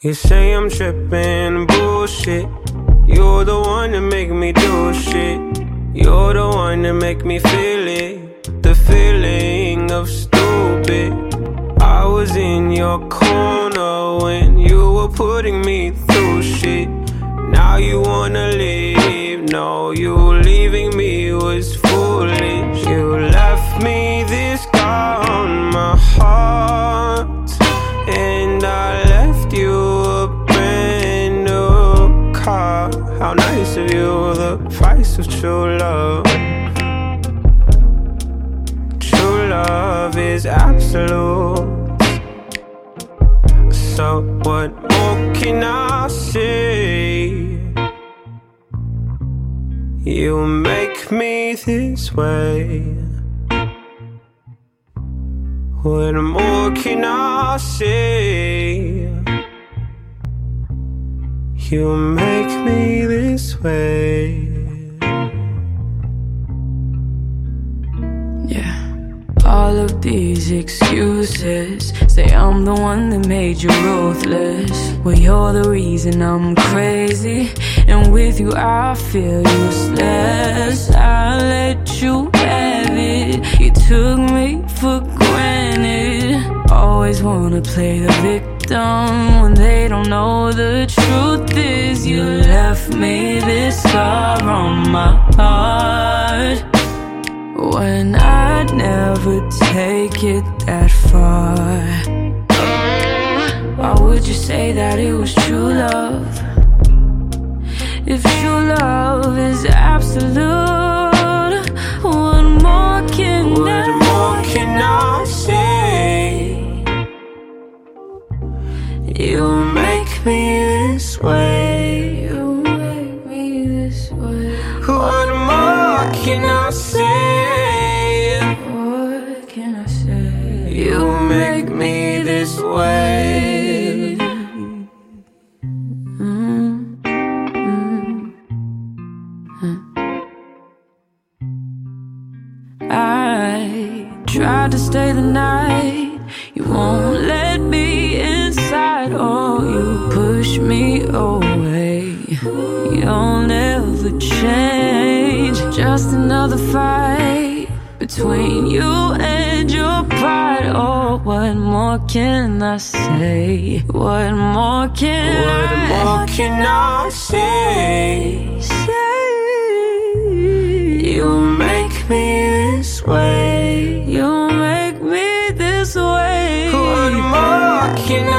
You say I'm tripping, bullshit. You're the one that make me do shit. You're the one that make me feel it. The feeling of stupid. I was in your corner when you were putting me through shit. You wanna leave. No, you leaving me was foolish. You left me this scar on my heart. And I left you a brand new car. How nice of you, the price of true love. True love is absolute. So, what more can I say? You make me this way. What more can I say? You make me this way. Yeah. All of these excuses say I'm the one that made you ruthless. Well, you're the reason I'm crazy, and with you I feel useless. I let you have it, you took me for granted. Always wanna play the victim when they don't know the truth is you left me this scar on my heart. When I'd never take it that far Why would you say that it was true love? If true love is absolute What more can What I more can I say? You make me this way. You make me this way What more can I say? I tried to stay the night. You won't let me inside. Oh, you push me away. You'll never change. Just another fight between you and your pride. Oh, what more can I say? What more can What I more can I say? say? More